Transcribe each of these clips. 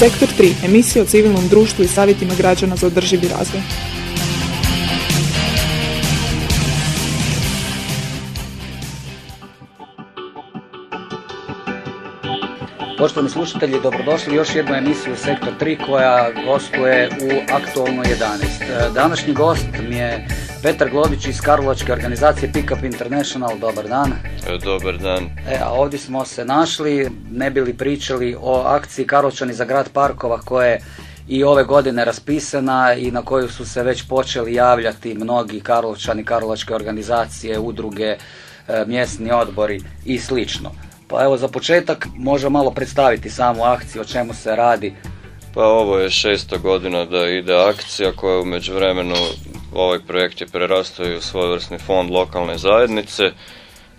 Sektor 3, emisija o civilnom društvu i savjetima građana za održivi razvoj. Poštovani slušatelji, dobrodošli još jednu emisiju Sektor 3 koja gostuje u Aktualno 11. Današnji gost mi je Petar Glodić iz Karlovačke organizacije Pickup International. Dobar dan. Dobar dan. E, a ovdje smo se našli, ne bili pričali o akciji Karlovčani za grad parkova koje je i ove godine raspisana i na koju su se već počeli javljati mnogi Karlovčani, Karlovačke organizacije, udruge, e, mjesni odbori i slično. Pa evo za početak možemo malo predstaviti samu akciju, o čemu se radi. Pa ovo je šesta godina da ide akcija koja u međuvremenu ovaj projekt je prerastao i u svojevrsni fond lokalne zajednice.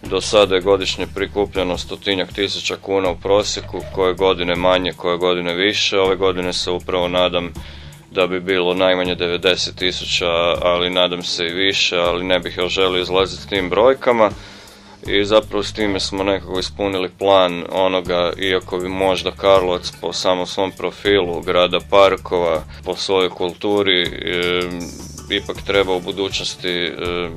Do sada je godišnje prikupljeno stotinjak tisuća kuna u prosjeku, koje godine manje, koje godine više. Ove godine se upravo nadam da bi bilo najmanje 90 tisuća, ali nadam se i više, ali ne bih još želio izlaziti s tim brojkama i zapravo s time smo nekako ispunili plan onoga, iako bi možda Karlovac po samom svom profilu grada parkova, po svojoj kulturi, ipak treba u budućnosti e,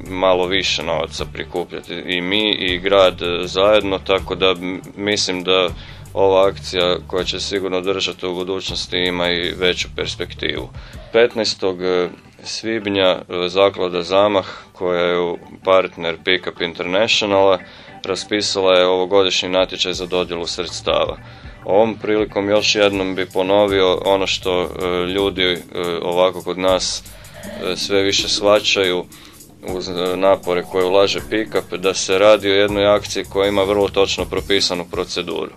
malo više novaca prikupljati i mi i grad zajedno, tako da mislim da ova akcija koja će sigurno držati u budućnosti ima i veću perspektivu. 15 svibnja e, zaklada Zamah koja je partner Pickup Internationala raspisala je ovogodišnji natječaj za dodjelu sredstava. Ovom prilikom još jednom bi ponovio ono što e, ljudi e, ovako kod nas sve više svačaju uz napore koje ulaže Pickup da se radi o jednoj akciji koja ima vrlo točno propisanu proceduru.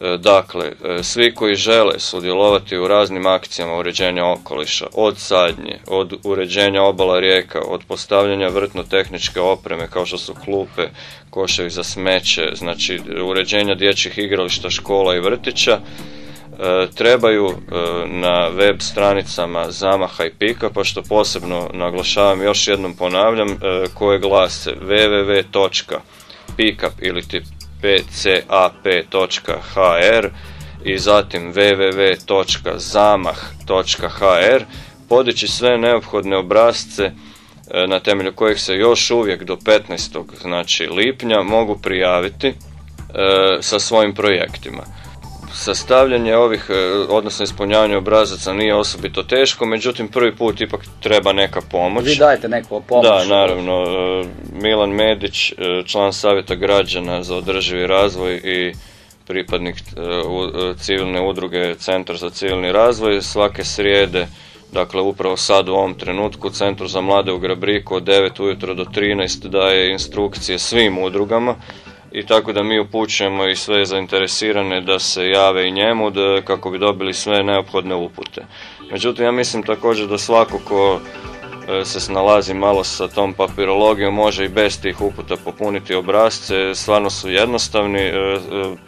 E, dakle, e, svi koji žele sudjelovati u raznim akcijama uređenja okoliša, od sadnje, od uređenja obala rijeka, od postavljanja vrtno-tehničke opreme kao što su klupe, koševi za smeće, znači uređenja dječjih igrališta, škola i vrtića, e, trebaju na web stranicama Zamaha i Pika, pa što posebno naglašavam, još jednom ponavljam, koje glase www.pickup ili pcap.hr i zatim www.zamah.hr podići sve neophodne obrazce e, na temelju kojih se još uvijek do 15. znači lipnja mogu prijaviti e, sa svojim projektima. Sastavljanje ovih, e, odnosno ispunjavanje obrazaca nije osobito teško, međutim prvi put ipak treba neka pomoć. Vi dajete neku pomoć. Da, naravno. E, Milan Medić, e, član savjeta građana za održivi razvoj i pripadnik civilne udruge Centar za civilni razvoj, svake srijede Dakle, upravo sad u ovom trenutku Centru za mlade u Grabriku od 9 ujutro do 13 daje instrukcije svim udrugama i tako da mi upućujemo i sve zainteresirane da se jave i njemu da, kako bi dobili sve neophodne upute. Međutim, ja mislim također da svako ko se snalazi malo sa tom papirologijom, može i bez tih uputa popuniti obrazce, stvarno su jednostavni, e, e,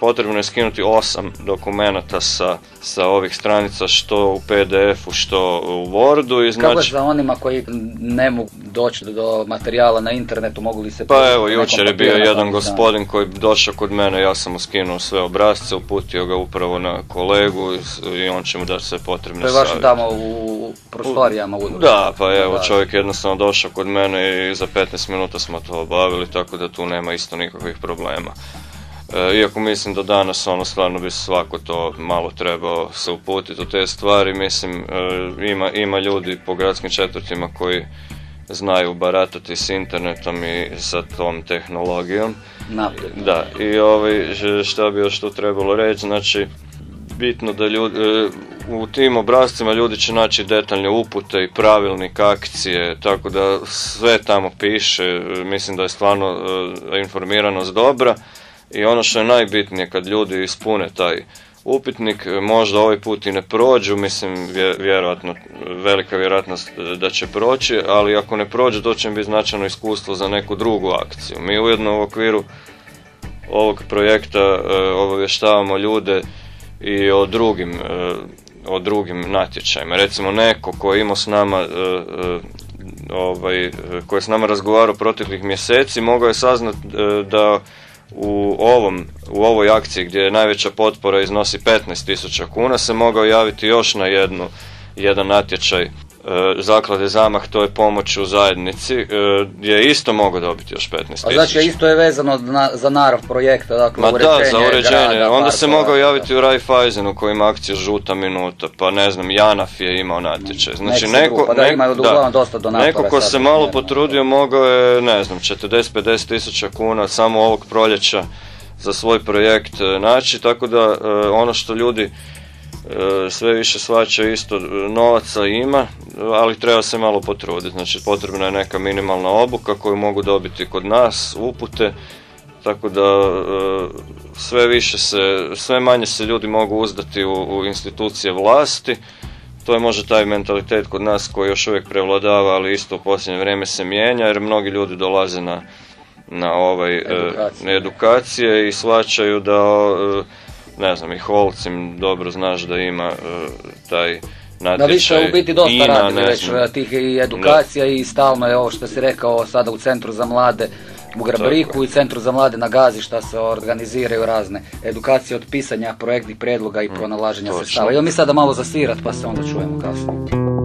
potrebno je skinuti osam dokumenata sa, sa ovih stranica, što u PDF-u, što u Wordu. I znači... Kako za onima koji ne mogu doći do materijala na internetu, mogu li se... Pa evo, jučer je bio jedan gospodin koji došao kod mene, ja sam mu skinuo sve obrazce, uputio ga upravo na kolegu i on će mu dati sve potrebne To je vaš tamo u prostorijama Da, pa evo, čovjek jednostavno došao kod mene i za 15 minuta smo to obavili, tako da tu nema isto nikakvih problema. E, iako mislim da danas ono stvarno bi svako to malo trebao se uputiti u te stvari, mislim e, ima, ima ljudi po gradskim četvrtima koji znaju baratati s internetom i sa tom tehnologijom. Da, i ovaj, šta bi još tu trebalo reći, znači bitno da ljudi, e, u tim obrazcima ljudi će naći detaljne upute i pravilnik akcije, tako da sve tamo piše, mislim da je stvarno e, informiranost dobra i ono što je najbitnije kad ljudi ispune taj upitnik, možda ovaj put i ne prođu, mislim vjerojatno, velika vjerojatnost da će proći, ali ako ne prođu to će biti značajno iskustvo za neku drugu akciju. Mi ujedno u okviru ovog projekta e, obavještavamo ljude i o drugim, e, o drugim natječajima. Recimo neko koji ima s nama e, e, ovaj, koji je s nama razgovarao proteklih mjeseci mogao je saznati da u, ovom, u ovoj akciji gdje je najveća potpora iznosi 15.000 kuna se mogao javiti još na jednu, jedan natječaj zaklade Zamah, to je pomoć u zajednici, e, je isto mogu dobiti još 15 A znači isto je vezano za narav projekta, dakle Ma da, za uređenje. Onda se mogao javiti u Raiffeisenu koji ima akciju žuta minuta, pa ne znam, Janaf je imao natječaj. Znači neko, pa da, imaju da, dosta neko ko se malo potrudio mogao je, ne znam, 40-50 tisuća kuna samo ovog proljeća za svoj projekt e, naći, tako da ono što ljudi E, sve više svača isto novaca ima, ali treba se malo potruditi. Znači potrebna je neka minimalna obuka koju mogu dobiti kod nas, upute, tako da e, sve više se, sve manje se ljudi mogu uzdati u, u institucije vlasti. To je možda taj mentalitet kod nas koji još uvijek prevladava, ali isto u posljednje vrijeme se mijenja jer mnogi ljudi dolaze na, na ovaj, e, edukacije i shvaćaju da ne znam, i Holcim dobro znaš da ima uh, taj natječaj. Da, vi ste u biti dosta radili već e, tih i edukacija i stalno je ovo što si rekao sada u Centru za mlade u Grabriku i Centru za mlade na Gazi što se organiziraju razne edukacije od pisanja projektnih predloga i mm, pronalaženja sredstava. Evo mi sada malo zasirat pa se onda čujemo kasnije.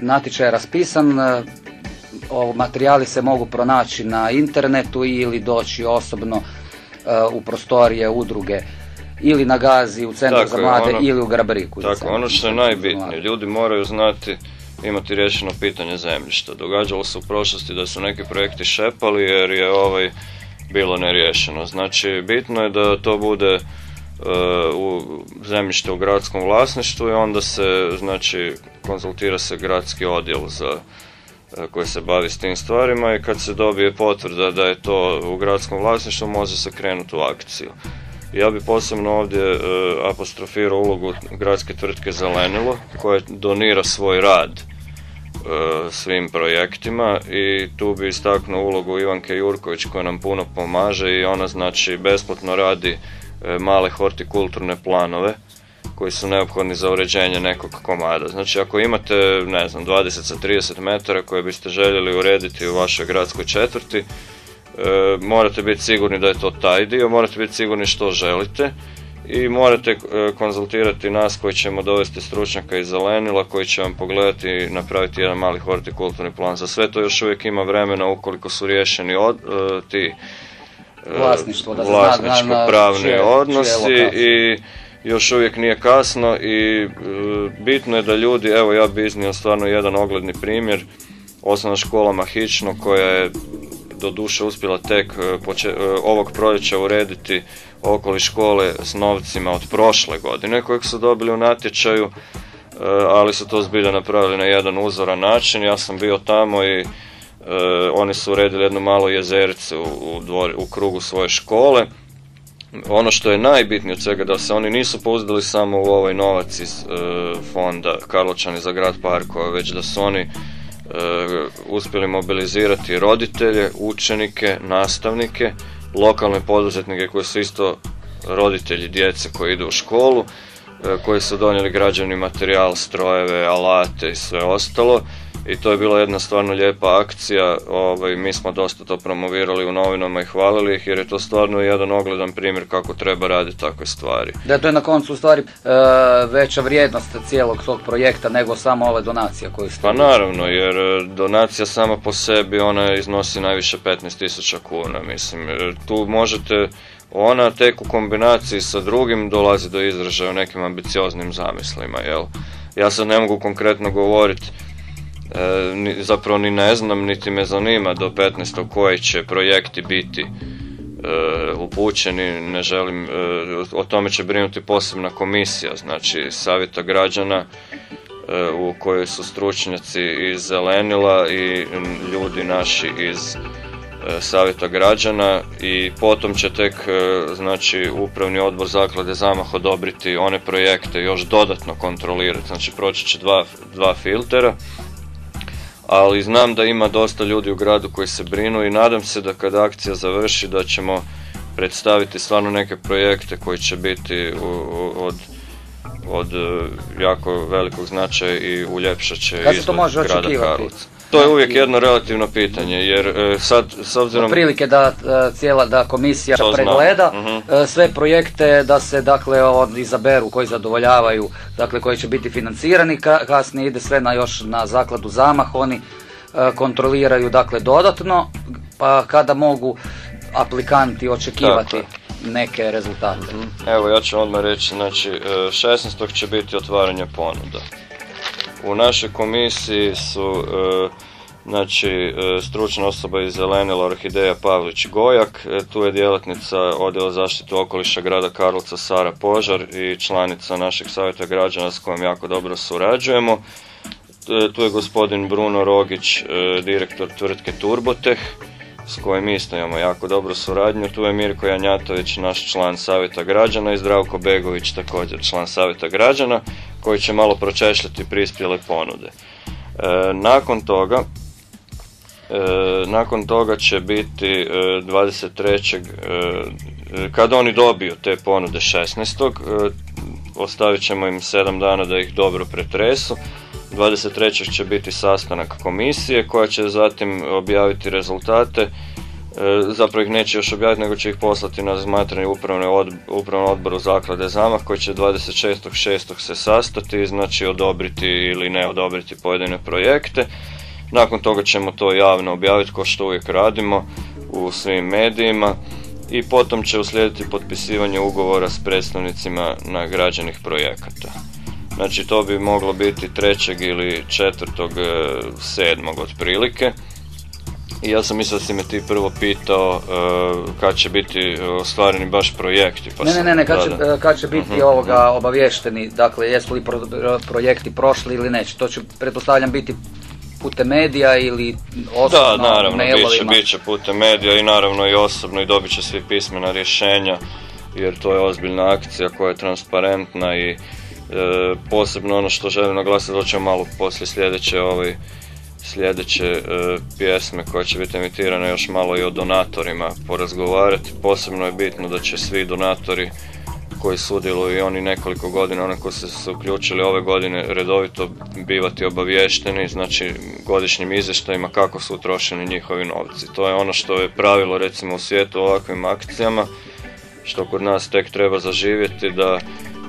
Natječaj je raspisan, materijali se mogu pronaći na internetu ili doći osobno u prostorije udruge ili na Gazi, u Centru za mlade ono, ili u Grabriku. Tako, ono što je najbitnije, ljudi moraju znati imati riješeno pitanje zemljišta. Događalo se u prošlosti da su neki projekti šepali jer je ovaj bilo neriješeno. Znači, bitno je da to bude uh, u zemljište u gradskom vlasništvu i onda se, znači, konzultira se gradski odjel za uh, koji se bavi s tim stvarima i kad se dobije potvrda da je to u gradskom vlasništvu može se krenuti u akciju. Ja bi posebno ovdje uh, apostrofirao ulogu gradske tvrtke Zelenilo koja donira svoj rad E, svim projektima i tu bi istaknuo ulogu Ivanke Jurković koja nam puno pomaže i ona znači besplatno radi e, male hortikulturne planove koji su neophodni za uređenje nekog komada. Znači ako imate, ne znam, 20 sa 30 metara koje biste željeli urediti u vašoj gradskoj četvrti, e, morate biti sigurni da je to taj dio, morate biti sigurni što želite i morate e, konzultirati nas koji ćemo dovesti stručnjaka iz zelenila koji će vam pogledati i napraviti jedan mali hortikulturni plan. Za sve to još uvijek ima vremena ukoliko su riješeni od, e, ti e, vlasništvo, da vlasničko pravni odnosi i još uvijek nije kasno i bitno je da ljudi, evo ja bi iznio stvarno jedan ogledni primjer, osnovna škola Mahično koja je do duše uspjela tek ovog proljeća urediti okoli škole s novcima od prošle godine kojeg su dobili u natječaju, e, ali su to zbilja napravili na jedan uzoran način. Ja sam bio tamo i e, oni su uredili jednu malo jezerce u, u, krugu svoje škole. Ono što je najbitnije od svega da se oni nisu pouzdali samo u ovaj novac iz e, fonda Karločani za grad parkova, već da su oni uspjeli mobilizirati roditelje, učenike, nastavnike lokalne poduzetnike koji su isto roditelji djece koji idu u školu, e, koji su donijeli građani materijal, strojeve, alate i sve ostalo i to je bila jedna stvarno lijepa akcija, ovaj, mi smo dosta to promovirali u novinama i hvalili ih jer je to stvarno jedan ogledan primjer kako treba raditi takve stvari. Da, to je na koncu u stvari e, veća vrijednost cijelog tog projekta nego samo ova donacija koju ste... Pa naravno, jer e, donacija sama po sebi ona iznosi najviše 15.000 kuna, mislim, tu možete ona tek u kombinaciji sa drugim dolazi do izražaja u nekim ambicioznim zamislima, jel? Ja sad ne mogu konkretno govoriti E, zapravo ni ne znam, niti me zanima do 15. koji će projekti biti e, upućeni, ne želim, e, o tome će brinuti posebna komisija, znači savjeta građana u kojoj su stručnjaci iz Zelenila i ljudi naši iz savjeta građana i potom će tek znači upravni odbor zaklade zamah odobriti one projekte još dodatno kontrolirati, znači proći će dva, dva filtera ali znam da ima dosta ljudi u gradu koji se brinu i nadam se da kada akcija završi da ćemo predstaviti stvarno neke projekte koji će biti od, od e, jako velikog značaja i uljepšat će izgled grada Karlovca. To je uvijek jedno relativno pitanje, jer e, sad s obzirom... Prilike da e, cijela da komisija pregleda mhm. e, sve projekte, da se dakle izaberu koji zadovoljavaju, dakle koji će biti financirani, kasnije ide sve na još na zakladu zamah, oni kontroliraju dakle dodatno, pa kada mogu aplikanti očekivati neke rezultate. Mhm. Evo ja ću odmah reći, znači 16. će biti otvaranje ponuda. U našoj komisiji su e, znači e, stručna osoba iz Zelenila Orhideja Pavlić Gojak, e, tu je djelatnica odjela zaštitu okoliša grada Karlovca Sara Požar i članica našeg savjeta građana s kojom jako dobro surađujemo. Tu je gospodin Bruno Rogić, direktor tvrtke Turboteh, s kojim isto imamo jako dobru suradnju. Tu je Mirko Janjatović, naš član savjeta građana i Zdravko Begović, također član savjeta građana koji će malo pročešljati prispjele ponude. E, nakon toga e, nakon toga će biti e, 23. E, kad oni dobiju te ponude 16. E, ostavit ćemo im 7 dana da ih dobro pretresu. 23. će biti sastanak komisije koja će zatim objaviti rezultate zapravo ih neće još objaviti, nego će ih poslati na razmatranje upravnog odboru zaklade Zamah koji će 26.6. se sastati, znači odobriti ili ne odobriti pojedine projekte. Nakon toga ćemo to javno objaviti kao što uvijek radimo u svim medijima i potom će uslijediti potpisivanje ugovora s predstavnicima nagrađenih projekata. Znači to bi moglo biti trećeg ili četvrtog e, sedmog otprilike. I ja sam mislio da si me ti prvo pitao uh, kad će biti ostvareni baš projekti. Pa ne, ne, ne, ne, kad, će, kad će biti uh ovoga obavješteni, dakle jesu li projekti prošli ili neće. To će, pretpostavljam, biti putem medija ili osobno Da, naravno, bit će, putem medija i naravno i osobno i dobit će svi pismena rješenja jer to je ozbiljna akcija koja je transparentna i e, posebno ono što želim naglasiti, ćemo malo poslije sljedeće ovaj, sljedeće e, pjesme koja će biti emitirana još malo i o donatorima porazgovarati. Posebno je bitno da će svi donatori koji sudjeluju i oni nekoliko godina, oni koji su se uključili ove godine redovito bivati obavješteni, znači godišnjim izvještajima kako su utrošeni njihovi novci. To je ono što je pravilo recimo u svijetu ovakvim akcijama, što kod nas tek treba zaživjeti da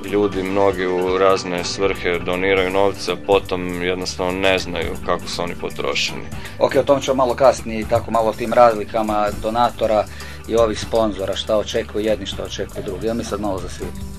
ljudi mnogi u razne svrhe doniraju novce, a potom jednostavno ne znaju kako su oni potrošeni. Ok, o tom ćemo malo kasnije i tako malo o tim razlikama donatora i ovih sponzora, šta očekuju jedni, šta očekuju drugi. Ja mi sad malo zasvijetim.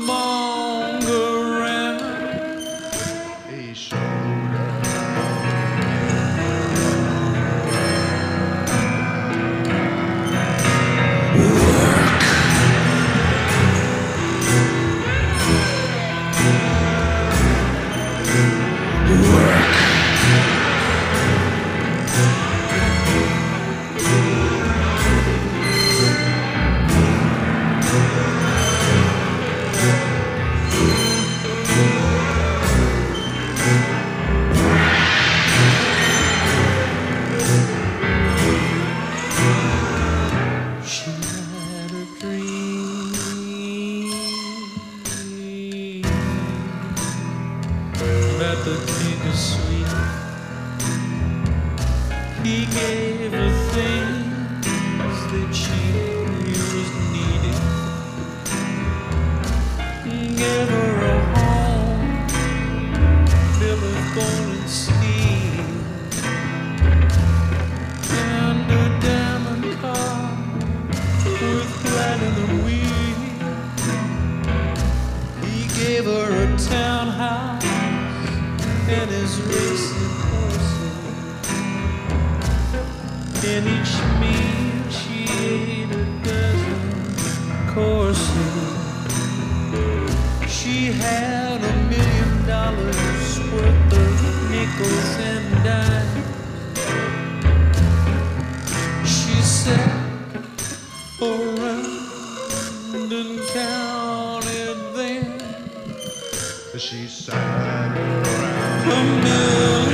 of. For a townhouse and his racing horses. In each meal she ate a dozen courses. She had a million dollars worth of nickels and dimes. She said, "For." she sang around the.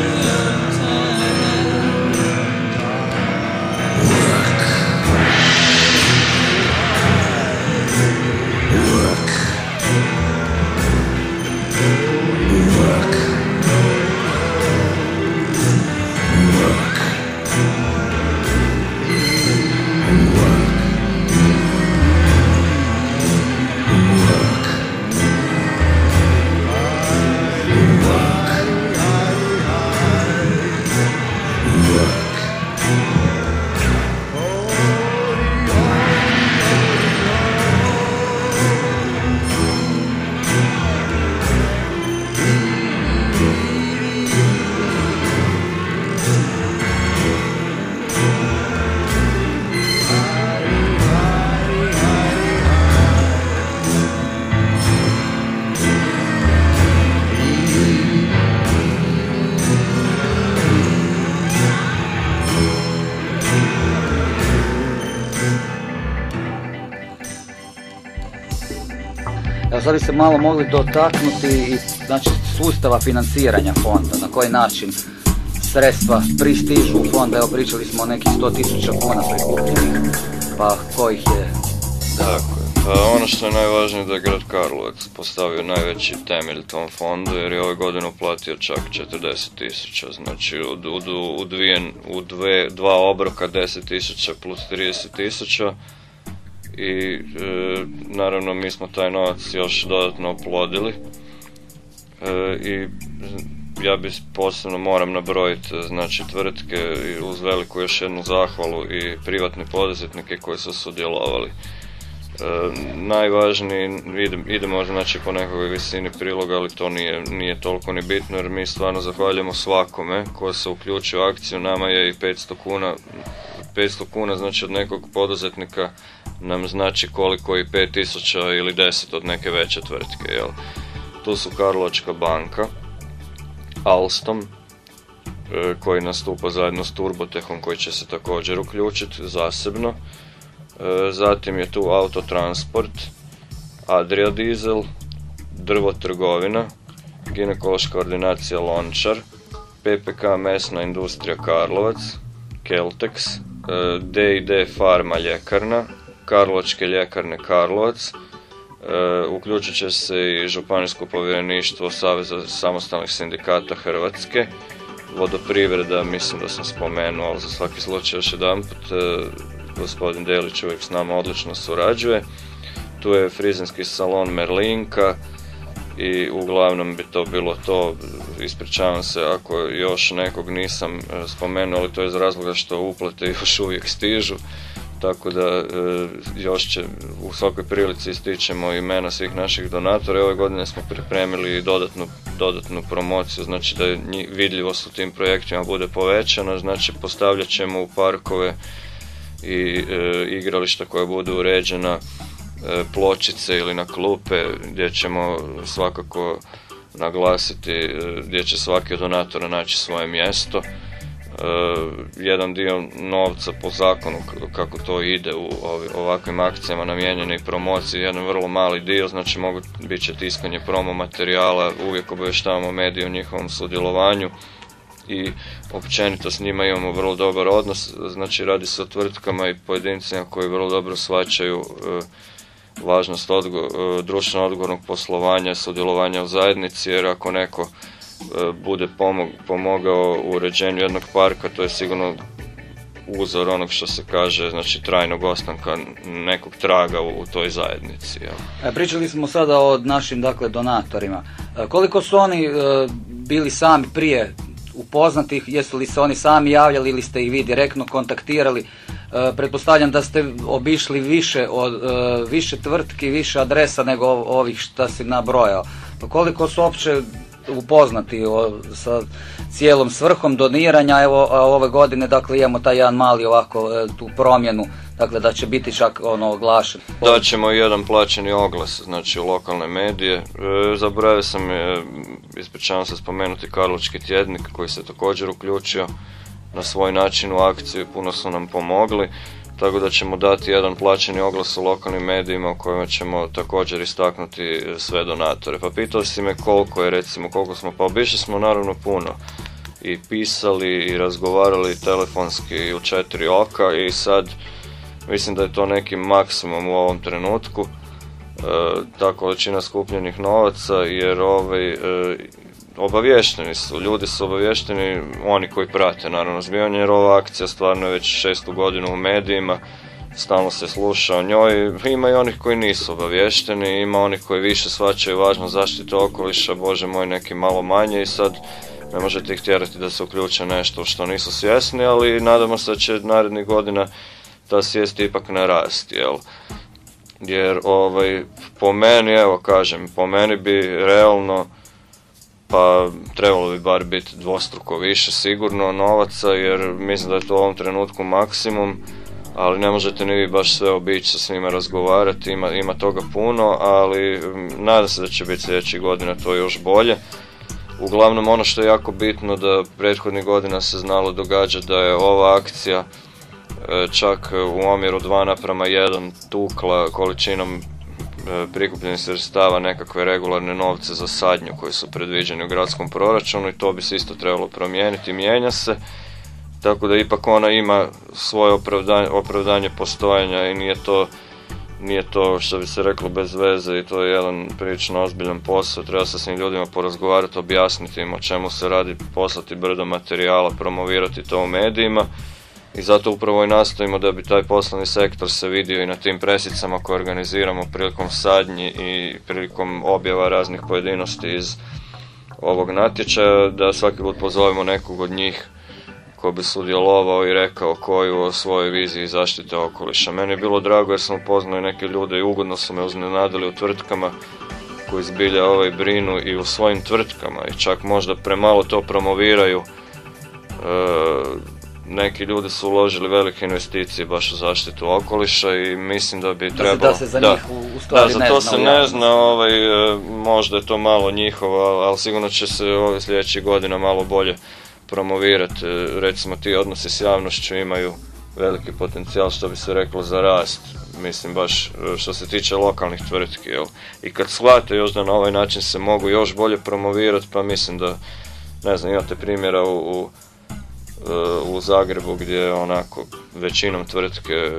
Bi se malo mogli dotaknuti i znači, sustava financiranja fonda, na koji način sredstva pristižu u fond, evo pričali smo o nekih 100 tisuća kuna prikupljenih, pa kojih je Tako je. Pa ono što je najvažnije da je grad Karlovac postavio najveći temelj tom fondu jer je ove godine uplatio čak 40 tisuća. Znači u, u, u, dvije, u dve, dva obroka 10 tisuća plus 30 tisuća i e, naravno mi smo taj novac još dodatno oplodili e, i ja bi posebno moram nabrojiti znači tvrtke uz veliku još jednu zahvalu i privatne poduzetnike koji su sudjelovali. E, najvažniji, idemo, idemo znači po nekoj visini priloga, ali to nije, nije toliko ni bitno jer mi stvarno zahvaljujemo svakome ko se uključio u akciju, nama je i 500 kuna 500 kuna znači od nekog poduzetnika nam znači koliko i 5000 ili 10 od neke veće tvrtke. Jel? Tu su Karlovačka banka, Alstom, e, koji nastupa zajedno s Turbotehom koji će se također uključiti zasebno. E, Zatim je tu Autotransport, Adria Diesel, Drvo trgovina, Ginekološka ordinacija Lončar, PPK Mesna industrija Karlovac, Keltex, D&D Farma ljekarna, Karlovačke ljekarne Karlovac, e, uključit će se i Županijsko povjereništvo Saveza samostalnih sindikata Hrvatske, vodoprivreda, mislim da sam spomenuo, ali za svaki slučaj još jedanput, e, gospodin Delić uvijek s nama odlično surađuje. Tu je frizenski salon Merlinka i uglavnom bi to bilo to, ispričavam se ako još nekog nisam e, spomenuo, ali to je iz razloga što uplate još uvijek stižu tako da e, još će u svakoj prilici ističemo imena svih naših donatora. Ove godine smo pripremili dodatnu, dodatnu promociju, znači da vidljivost u tim projektima bude povećana, znači postavljat ćemo u parkove i e, igrališta koja budu uređena e, pločice ili na klupe gdje ćemo svakako naglasiti gdje će svaki od donatora naći svoje mjesto jedan dio novca po zakonu kako to ide u ovakvim akcijama namijenjene i promociji, jedan vrlo mali dio, znači mogu bit će tiskanje promo materijala, uvijek obavještavamo medije o njihovom sudjelovanju i općenito s njima imamo vrlo dobar odnos, znači radi se o tvrtkama i pojedincima koji vrlo dobro shvaćaju eh, važnost odgo, eh, društveno odgovornog poslovanja, sudjelovanja u zajednici, jer ako neko E, bude pomogao u uređenju jednog parka, to je sigurno uzor onog što se kaže, znači trajnog ostanka nekog traga u, toj zajednici. E, pričali smo sada o našim dakle donatorima. E, koliko su oni bili sami prije upoznati, jesu li se oni sami javljali ili ste ih vi direktno kontaktirali? pretpostavljam da ste obišli više, od, više tvrtki, više adresa nego ovih što si nabrojao. Pa koliko su uopće upoznati o, sa cijelom svrhom doniranja. Evo ove godine dakle imamo taj jedan mali ovako e, tu promjenu, dakle da će biti čak ono oglašen. Daćemo i jedan plaćeni oglas, znači u lokalne medije. E, zaboravio sam, e, ispričavam se spomenuti Karlovački tjednik koji se također uključio na svoj način u akciju puno su nam pomogli. Tako da ćemo dati jedan plaćeni oglas u lokalnim medijima u kojima ćemo također istaknuti sve donatore. Pa pitao si me koliko je recimo, koliko smo, pa obišli smo naravno puno. I pisali i razgovarali telefonski u četiri oka i sad mislim da je to neki maksimum u ovom trenutku. E, ta količina skupljenih novaca jer ovaj, e, obavješteni su, ljudi su obavješteni, oni koji prate naravno zbivanje, jer ova akcija stvarno je već šestu godinu u medijima, stalno se sluša o njoj, ima i onih koji nisu obavješteni, ima onih koji više svačaju važno zaštitu okoliša, bože moj neki malo manje i sad ne možete ih tjerati da se uključe nešto što nisu svjesni, ali nadamo se da će narednih godina ta svijest ipak narasti, jel? Jer ovaj, po meni, evo kažem, po meni bi realno pa trebalo bi bar biti dvostruko više sigurno novaca jer mislim da je to u ovom trenutku maksimum ali ne možete ni vi baš sve obići sa svima razgovarati, ima, ima toga puno, ali nadam se da će biti sljedećih godina to još bolje. Uglavnom ono što je jako bitno da prethodnih godina se znalo događa da je ova akcija e, čak u omjeru 2 naprama 1 tukla količinom prikupljenih sredstava nekakve regularne novce za sadnju koji su predviđeni u gradskom proračunu i to bi se isto trebalo promijeniti, mijenja se. Tako da ipak ona ima svoje opravdanje, opravdanje postojanja i nije to, nije to što bi se reklo bez veze i to je jedan prilično ozbiljan posao. Treba se s njim ljudima porazgovarati, objasniti im o čemu se radi, poslati brdo materijala, promovirati to u medijima i zato upravo i nastojimo da bi taj poslovni sektor se vidio i na tim presicama koje organiziramo prilikom sadnji i prilikom objava raznih pojedinosti iz ovog natječaja, da svaki put pozovemo nekog od njih ko bi sudjelovao i rekao koju o svojoj viziji zaštite okoliša. Meni je bilo drago jer sam upoznao neke ljude i ugodno su me uznenadili u tvrtkama koji zbilja ovaj brinu i u svojim tvrtkama i čak možda premalo to promoviraju e, neki ljudi su uložili velike investicije baš u zaštitu okoliša i mislim da bi trebalo... Da se za njih u, u stvari da, za ne to zna se ne zna, ovaj, e, možda je to malo njihovo, ali sigurno će se ove sljedećih godina malo bolje promovirati. E, Recimo ti odnosi s javnošću imaju veliki potencijal što bi se reklo za rast. Mislim baš e, što se tiče lokalnih tvrtki. Jel? I kad shvate još da na ovaj način se mogu još bolje promovirati, pa mislim da, ne znam, imate primjera u, u u Zagrebu gdje onako većinom tvrtke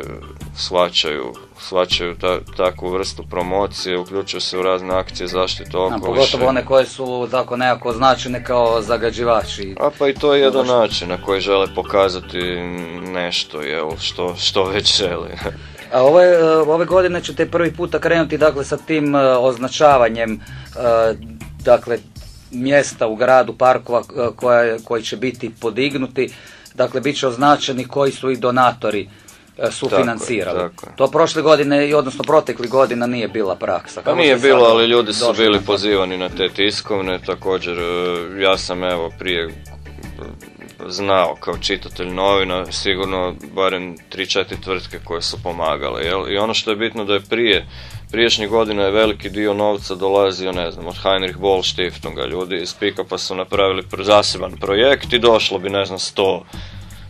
shvaćaju, shvaćaju ta, takvu vrstu promocije, uključuju se u razne akcije zaštite okoliša. pogotovo one koje su tako nekako označene kao zagađivači. A pa i to je jedan način na koji žele pokazati nešto, jel, što, što već žele. A ove, e, ove godine ćete prvi puta krenuti dakle sa tim e, označavanjem e, dakle mjesta u gradu, parkova e, koja, koji će biti podignuti, dakle bit će označeni koji su i donatori sufinancirali. Tako je, tako je. To prošle godine, i odnosno protekli godina nije bila praksa. Pa nije bilo, ali ljudi su bili na pozivani na te tiskovne, također e, ja sam evo prije znao kao čitatelj novina sigurno barem 3-4 tvrtke koje su pomagale. Jel? I ono što je bitno da je prije, priješnjih godina je veliki dio novca dolazio, ne znam, od Heinrich Boll Stiftunga, ljudi iz Pikapa su napravili zaseban projekt i došlo bi, ne znam, 100,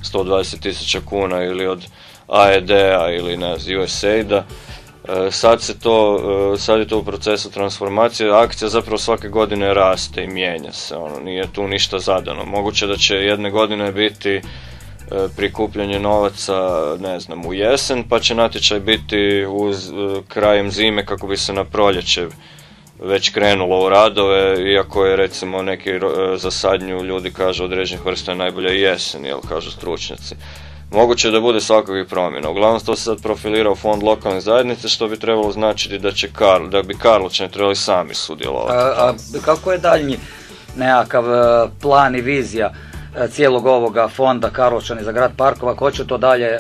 120 tisuća kuna ili od AED-a ili ne znam, USAID-a. E, Sad se to, e, sad je to u procesu transformacije, akcija zapravo svake godine raste i mijenja se, ono, nije tu ništa zadano. Moguće da će jedne godine biti prikupljanje novaca, ne znam, u jesen, pa će natječaj biti uz, e, krajem zime kako bi se na proljeće već krenulo u radove, iako je recimo neki e, za sadnju ljudi kažu određenih vrsta je najbolja i jesen, jel kažu stručnjaci. Moguće da bude svakakvih promjena. Uglavnom to se sad profilira u fond lokalne zajednice, što bi trebalo značiti da će Karl, da bi Karlovčani trebali sami sudjelovati. A, a kako je daljnji nekakav e, plan i vizija e, cijelog ovoga fonda Karlovčani za grad parkova, ko će to dalje e,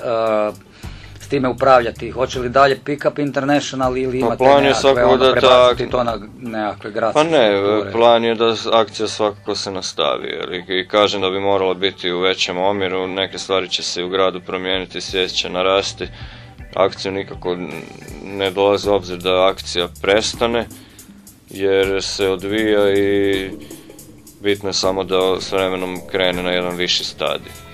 time upravljati? Hoće li dalje Pick Up International ili Pa imate plan je nekakve, ono, da ta to na nekakve gradske Pa ne, plan je da akcija svakako se nastavi. Jer i- kažem da bi morala biti u većem omjeru, neke stvari će se u gradu promijeniti, svijest će narasti. Akciju nikako ne dolazi u obzir da akcija prestane, jer se odvija i bitno je samo da s vremenom krene na jedan viši stadij.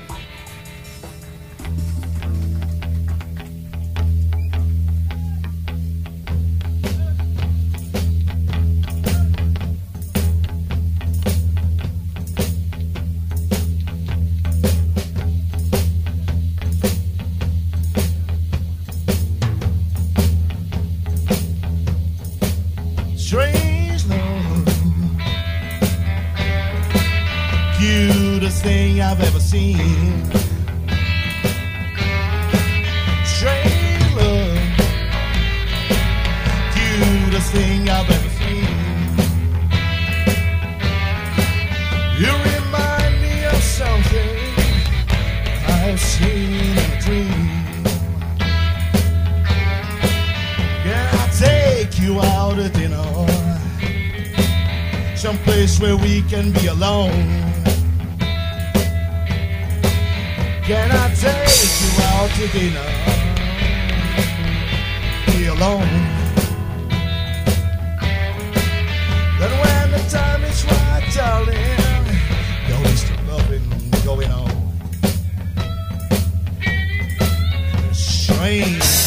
rain.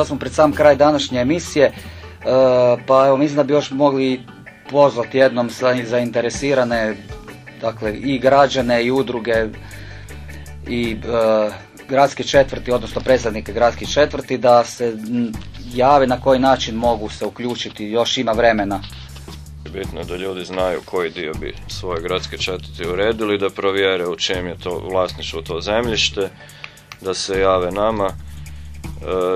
sad smo pred sam kraj današnje emisije, e, pa evo mislim da bi još mogli pozvati jednom zainteresirane, dakle i građane i udruge i e, gradske četvrti, odnosno predstavnike gradskih četvrti da se jave na koji način mogu se uključiti, još ima vremena. Bitno je da ljudi znaju koji dio bi svoje gradske četvrti uredili, da provjere u čem je to vlasništvo to zemljište, da se jave nama,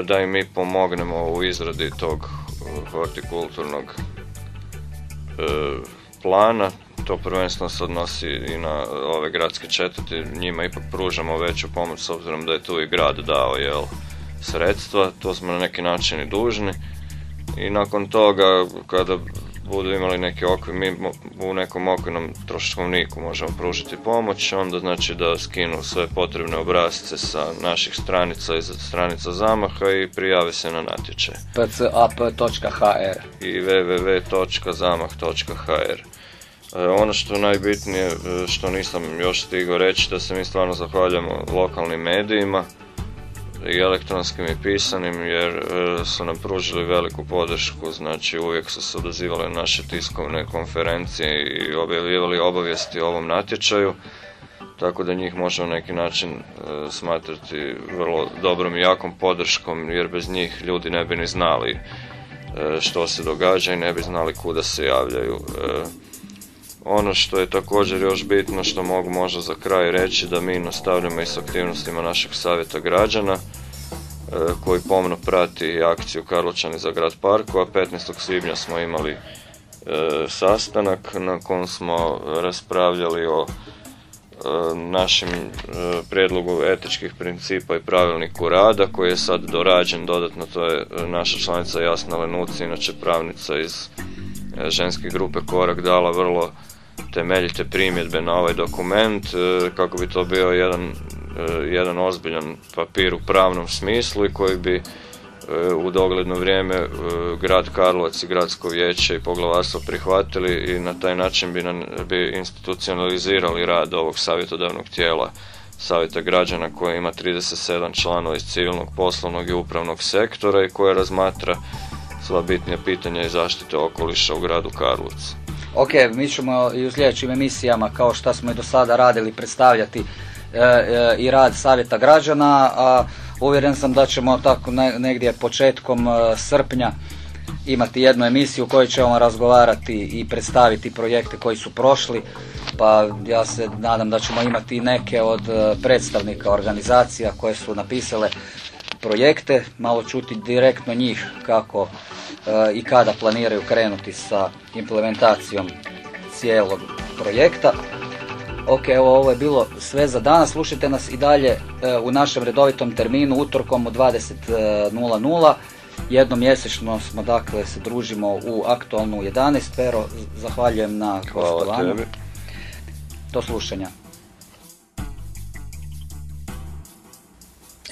da im mi pomognemo u izradi tog e, hortikulturnog e, plana. To prvenstveno se odnosi i na ove gradske četvrti, njima ipak pružamo veću pomoć s obzirom da je tu i grad dao jel, sredstva, to smo na neki način i dužni. I nakon toga, kada budu imali neki okvir, mi u nekom okvirnom troškovniku možemo pružiti pomoć, onda znači da skinu sve potrebne obrazce sa naših stranica i stranica zamaha i prijave se na natječaj pcap.hr i www.zamah.hr. E, Ono što najbitnije, e, što nisam još stigao reći, da se mi stvarno zahvaljujemo lokalnim medijima, i elektronskim i pisanim jer e, su nam pružili veliku podršku, znači uvijek su se odazivale naše tiskovne konferencije i objavljivali obavijesti o ovom natječaju, tako da njih možemo na neki način e, smatrati vrlo dobrom i jakom podrškom jer bez njih ljudi ne bi ni znali e, što se događa i ne bi znali kuda se javljaju. Ono što je također još bitno što mogu možda za kraj reći da mi nastavljamo i s aktivnostima našeg savjeta građana e, koji pomno prati akciju Karločani za grad Parkova. 15. svibnja smo imali e, sastanak na kojem smo raspravljali o e, našem e, prijedlogu etičkih principa i pravilniku rada koji je sad dorađen dodatno, to je naša članica Jasna Lenuci, inače pravnica iz ženske grupe Korak dala vrlo temeljite primjedbe na ovaj dokument e, kako bi to bio jedan, e, jedan ozbiljan papir u pravnom smislu i koji bi e, u dogledno vrijeme grad Karlovac i gradsko vijeće i poglavarstvo prihvatili i na taj način bi, nan- bi institucionalizirali rad ovog savjetodavnog tijela savjeta građana koje ima 37 članova iz civilnog, poslovnog i upravnog sektora i koje razmatra sva bitnija pitanja i zaštite okoliša u gradu Karlovcu. Ok, mi ćemo i u sljedećim emisijama, kao što smo i do sada radili, predstavljati e, e, i rad savjeta građana, a uvjeren sam da ćemo tako ne- negdje početkom e, srpnja imati jednu emisiju u kojoj ćemo razgovarati i predstaviti projekte koji su prošli, pa ja se nadam da ćemo imati neke od e, predstavnika organizacija koje su napisale projekte, malo čuti direktno njih kako e, i kada planiraju krenuti sa implementacijom cijelog projekta. Ok, evo ovo je bilo sve za danas. Slušajte nas i dalje e, u našem redovitom terminu utorkom u 20.00. Jednom mjesečno smo dakle se družimo u aktualnu 11. Pero, zahvaljujem na gostovanju. Do slušanja.